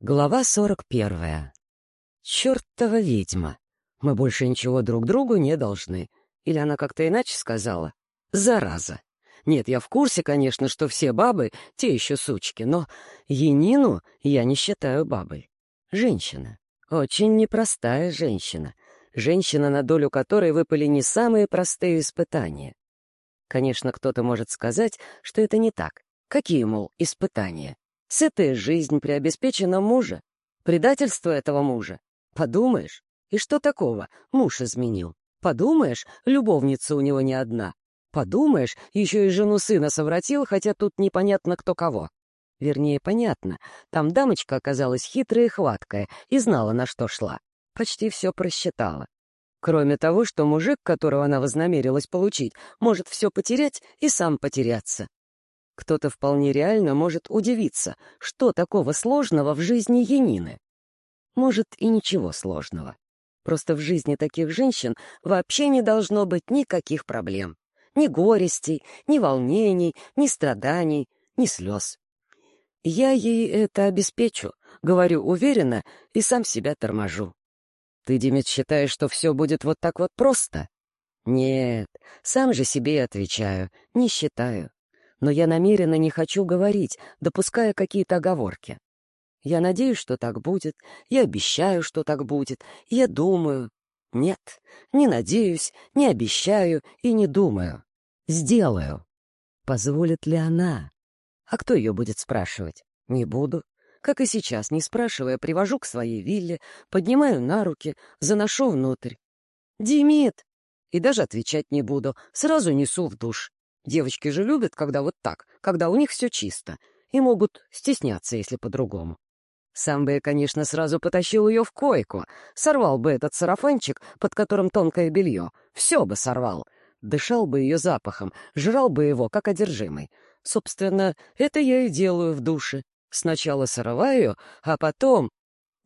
Глава сорок первая. Чёртова ведьма. Мы больше ничего друг другу не должны. Или она как-то иначе сказала? Зараза. Нет, я в курсе, конечно, что все бабы — те еще сучки, но Енину я не считаю бабой. Женщина. Очень непростая женщина. Женщина, на долю которой выпали не самые простые испытания. Конечно, кто-то может сказать, что это не так. Какие, мол, испытания? Сытая жизнь при обеспеченном муже. Предательство этого мужа. Подумаешь, и что такого? Муж изменил. Подумаешь, любовница у него не одна. Подумаешь, еще и жену сына совратил, хотя тут непонятно кто кого. Вернее, понятно. Там дамочка оказалась хитрая и хваткая и знала, на что шла. Почти все просчитала. Кроме того, что мужик, которого она вознамерилась получить, может все потерять и сам потеряться. Кто-то вполне реально может удивиться, что такого сложного в жизни Янины. Может, и ничего сложного. Просто в жизни таких женщин вообще не должно быть никаких проблем. Ни горестей, ни волнений, ни страданий, ни слез. Я ей это обеспечу, говорю уверенно и сам себя торможу. Ты, Демид, считаешь, что все будет вот так вот просто? Нет, сам же себе отвечаю, не считаю но я намеренно не хочу говорить, допуская какие-то оговорки. Я надеюсь, что так будет, я обещаю, что так будет, я думаю. Нет, не надеюсь, не обещаю и не думаю. Сделаю. Позволит ли она? А кто ее будет спрашивать? Не буду. Как и сейчас, не спрашивая, привожу к своей вилле, поднимаю на руки, заношу внутрь. «Димит!» И даже отвечать не буду, сразу несу в душ. Девочки же любят, когда вот так, когда у них все чисто, и могут стесняться, если по-другому. Сам бы я, конечно, сразу потащил ее в койку, сорвал бы этот сарафанчик, под которым тонкое белье, все бы сорвал, дышал бы ее запахом, жрал бы его, как одержимый. Собственно, это я и делаю в душе. Сначала срываю, а потом...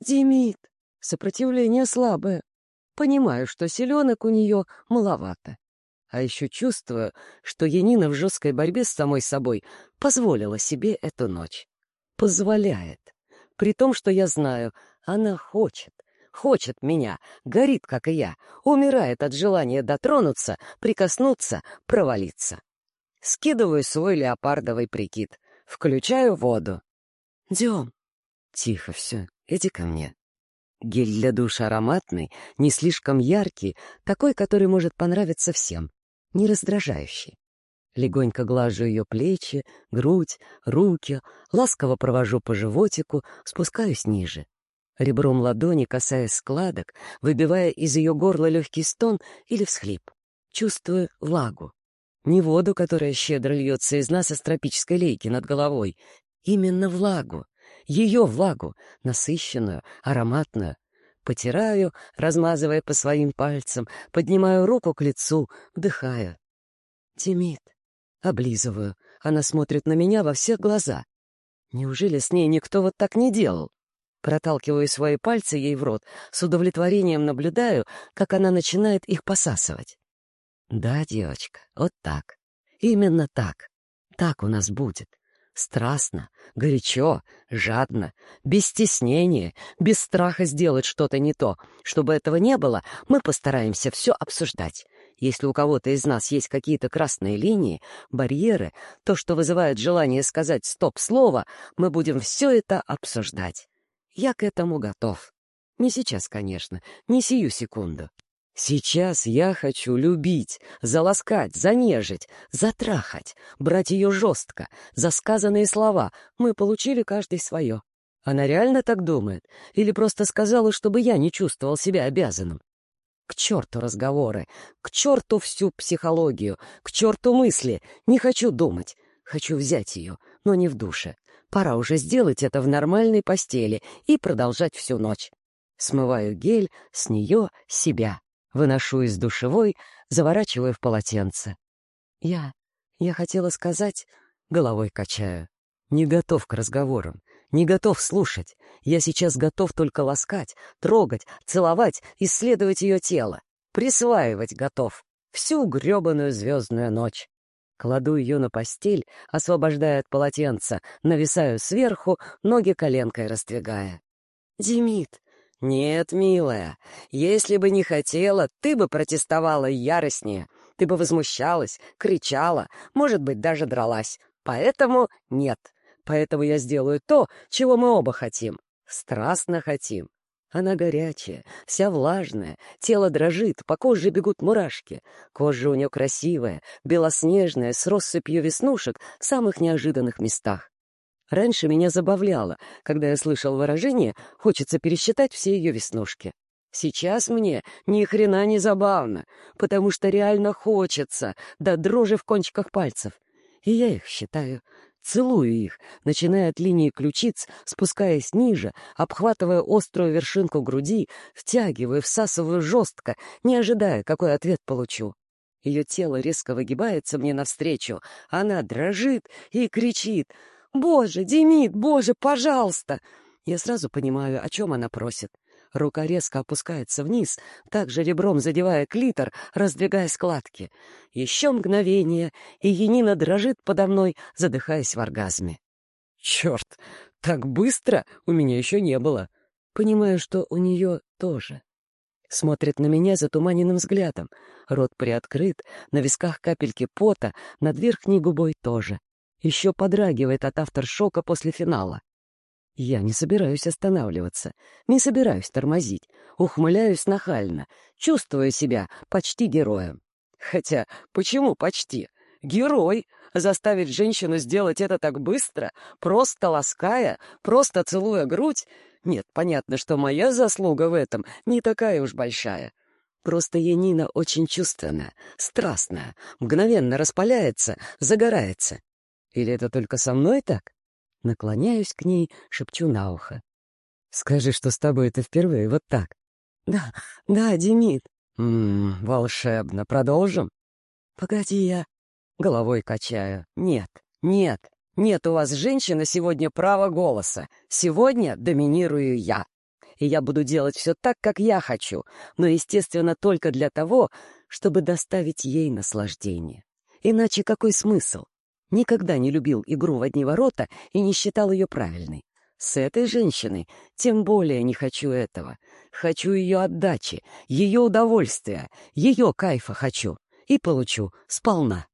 Демид, сопротивление слабое. Понимаю, что селенок у нее маловато. А еще чувствую, что Янина в жесткой борьбе с самой собой позволила себе эту ночь. Позволяет. При том, что я знаю, она хочет. Хочет меня, горит, как и я, умирает от желания дотронуться, прикоснуться, провалиться. Скидываю свой леопардовый прикид, включаю воду. «Дем!» «Тихо все, иди ко мне». Гель для душа ароматный, не слишком яркий, такой, который может понравиться всем не раздражающий. Легонько глажу ее плечи, грудь, руки, ласково провожу по животику, спускаюсь ниже. Ребром ладони касаясь складок, выбивая из ее горла легкий стон или всхлип. Чувствую влагу. Не воду, которая щедро льется из нас из тропической лейки над головой. Именно влагу. Ее влагу, насыщенную, ароматную, Потираю, размазывая по своим пальцам, поднимаю руку к лицу, вдыхаю. Тимит. Облизываю. Она смотрит на меня во все глаза. Неужели с ней никто вот так не делал? Проталкиваю свои пальцы ей в рот, с удовлетворением наблюдаю, как она начинает их посасывать. Да, девочка, вот так. Именно так. Так у нас будет. Страстно, горячо, жадно, без стеснения, без страха сделать что-то не то. Чтобы этого не было, мы постараемся все обсуждать. Если у кого-то из нас есть какие-то красные линии, барьеры, то, что вызывает желание сказать «стоп-слово», мы будем все это обсуждать. Я к этому готов. Не сейчас, конечно, не сию секунду. Сейчас я хочу любить, заласкать, занежить, затрахать, брать ее жестко, за сказанные слова. Мы получили каждый свое. Она реально так думает? Или просто сказала, чтобы я не чувствовал себя обязанным? К черту разговоры, к черту всю психологию, к черту мысли. Не хочу думать. Хочу взять ее, но не в душе. Пора уже сделать это в нормальной постели и продолжать всю ночь. Смываю гель с нее, себя. Выношу из душевой, заворачиваю в полотенце. Я... я хотела сказать... Головой качаю. Не готов к разговорам, не готов слушать. Я сейчас готов только ласкать, трогать, целовать, исследовать ее тело. Присваивать готов. Всю гребаную звездную ночь. Кладу ее на постель, освобождая от полотенца, нависаю сверху, ноги коленкой раздвигая. «Демид!» «Нет, милая, если бы не хотела, ты бы протестовала яростнее, ты бы возмущалась, кричала, может быть, даже дралась. Поэтому нет. Поэтому я сделаю то, чего мы оба хотим. Страстно хотим. Она горячая, вся влажная, тело дрожит, по коже бегут мурашки. Кожа у нее красивая, белоснежная, с россыпью веснушек в самых неожиданных местах. Раньше меня забавляло, когда я слышал выражение «хочется пересчитать все ее веснушки». Сейчас мне ни хрена не забавно, потому что реально хочется, да дрожи в кончиках пальцев. И я их считаю, Целую их, начиная от линии ключиц, спускаясь ниже, обхватывая острую вершинку груди, втягиваю, всасываю жестко, не ожидая, какой ответ получу. Ее тело резко выгибается мне навстречу, она дрожит и кричит «Боже, Демид, боже, пожалуйста!» Я сразу понимаю, о чем она просит. Рука резко опускается вниз, также ребром задевая клитор, раздвигая складки. Еще мгновение, и Енина дрожит подо мной, задыхаясь в оргазме. Черт, так быстро у меня еще не было. Понимаю, что у нее тоже. Смотрит на меня затуманенным взглядом. Рот приоткрыт, на висках капельки пота, над верхней губой тоже. Еще подрагивает от авторшока после финала. Я не собираюсь останавливаться, не собираюсь тормозить, ухмыляюсь нахально, чувствую себя почти героем. Хотя, почему почти? Герой! Заставить женщину сделать это так быстро, просто лаская, просто целуя грудь? Нет, понятно, что моя заслуга в этом не такая уж большая. Просто Янина очень чувственная, страстная, мгновенно распаляется, загорается. Или это только со мной так? Наклоняюсь к ней, шепчу на ухо. «Скажи, что с тобой это впервые вот так». «Да, да, Демид». «Ммм, волшебно. Продолжим?» «Погоди, я...» Головой качаю. «Нет, нет, нет у вас, женщина, сегодня права голоса. Сегодня доминирую я. И я буду делать все так, как я хочу, но, естественно, только для того, чтобы доставить ей наслаждение. Иначе какой смысл? Никогда не любил игру в одни ворота и не считал ее правильной. С этой женщиной тем более не хочу этого. Хочу ее отдачи, ее удовольствия, ее кайфа хочу. И получу сполна.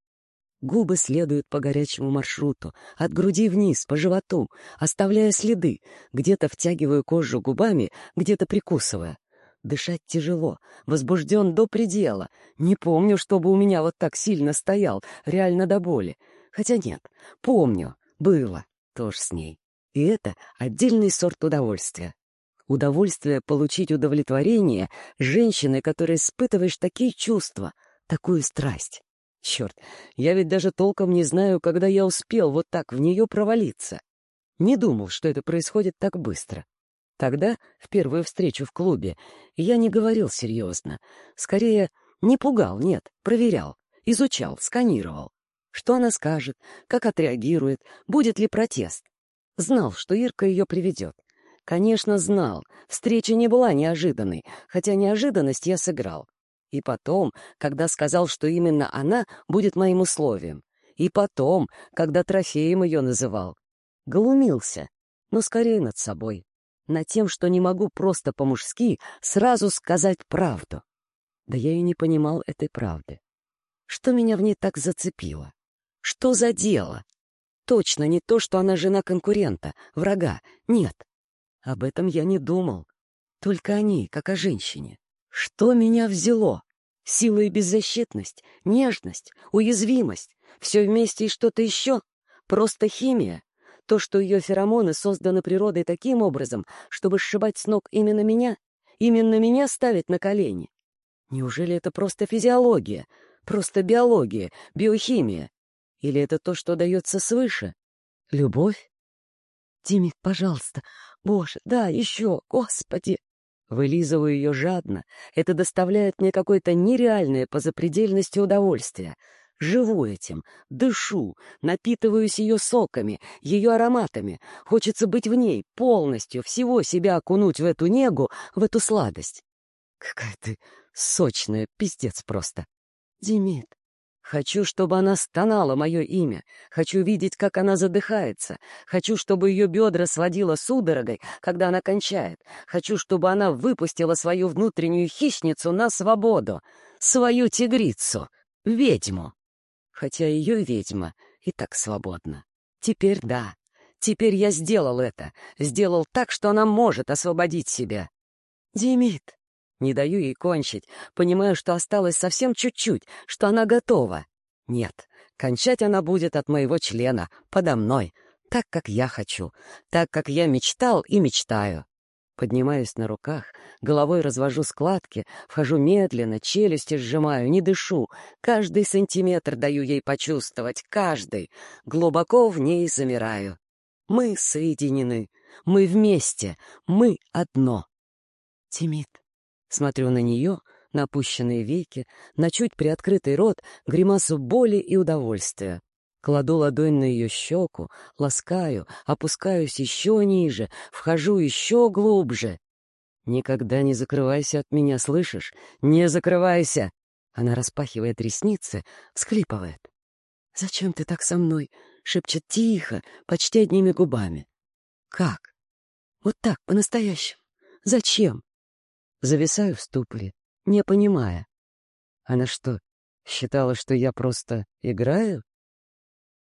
Губы следуют по горячему маршруту, от груди вниз, по животу, оставляя следы, где-то втягиваю кожу губами, где-то прикусывая. Дышать тяжело, возбужден до предела. Не помню, чтобы у меня вот так сильно стоял, реально до боли. Хотя нет, помню, было тоже с ней. И это отдельный сорт удовольствия. Удовольствие получить удовлетворение женщины, которой испытываешь такие чувства, такую страсть. Черт, я ведь даже толком не знаю, когда я успел вот так в нее провалиться. Не думал, что это происходит так быстро. Тогда, в первую встречу в клубе, я не говорил серьезно. Скорее, не пугал, нет, проверял, изучал, сканировал. Что она скажет, как отреагирует, будет ли протест. Знал, что Ирка ее приведет. Конечно, знал. Встреча не была неожиданной, хотя неожиданность я сыграл. И потом, когда сказал, что именно она будет моим условием. И потом, когда трофеем ее называл. Глумился, но скорее над собой. Над тем, что не могу просто по-мужски сразу сказать правду. Да я и не понимал этой правды. Что меня в ней так зацепило? Что за дело? Точно не то, что она жена конкурента, врага. Нет. Об этом я не думал. Только о ней, как о женщине. Что меня взяло? Сила и беззащитность, нежность, уязвимость. Все вместе и что-то еще? Просто химия. То, что ее феромоны созданы природой таким образом, чтобы сшибать с ног именно меня, именно меня ставить на колени. Неужели это просто физиология, просто биология, биохимия? Или это то, что дается свыше? Любовь? Димит, пожалуйста. Боже, да, еще, Господи! Вылизываю ее жадно. Это доставляет мне какое-то нереальное по запредельности удовольствие. Живу этим, дышу, напитываюсь ее соками, ее ароматами. Хочется быть в ней, полностью, всего себя окунуть в эту негу, в эту сладость. Какая ты сочная, пиздец просто. Димит, Хочу, чтобы она стонала мое имя. Хочу видеть, как она задыхается. Хочу, чтобы ее бедра сводило судорогой, когда она кончает. Хочу, чтобы она выпустила свою внутреннюю хищницу на свободу. Свою тигрицу. Ведьму. Хотя ее ведьма и так свободна. Теперь да. Теперь я сделал это. Сделал так, что она может освободить себя. Демид, не даю ей кончить, понимаю, что осталось совсем чуть-чуть, что она готова. Нет, кончать она будет от моего члена, подо мной, так, как я хочу, так, как я мечтал и мечтаю. Поднимаюсь на руках, головой развожу складки, вхожу медленно, челюсти сжимаю, не дышу. Каждый сантиметр даю ей почувствовать, каждый. Глубоко в ней замираю. Мы соединены, мы вместе, мы одно. Тимит. Смотрю на нее, на опущенные веки, на чуть приоткрытый рот, гримасу боли и удовольствия. Кладу ладонь на ее щеку, ласкаю, опускаюсь еще ниже, вхожу еще глубже. «Никогда не закрывайся от меня, слышишь? Не закрывайся!» Она распахивает ресницы, всхлипывает. «Зачем ты так со мной?» — шепчет тихо, почти одними губами. «Как? Вот так, по-настоящему. Зачем?» Зависаю в ступоре, не понимая. Она что, считала, что я просто играю?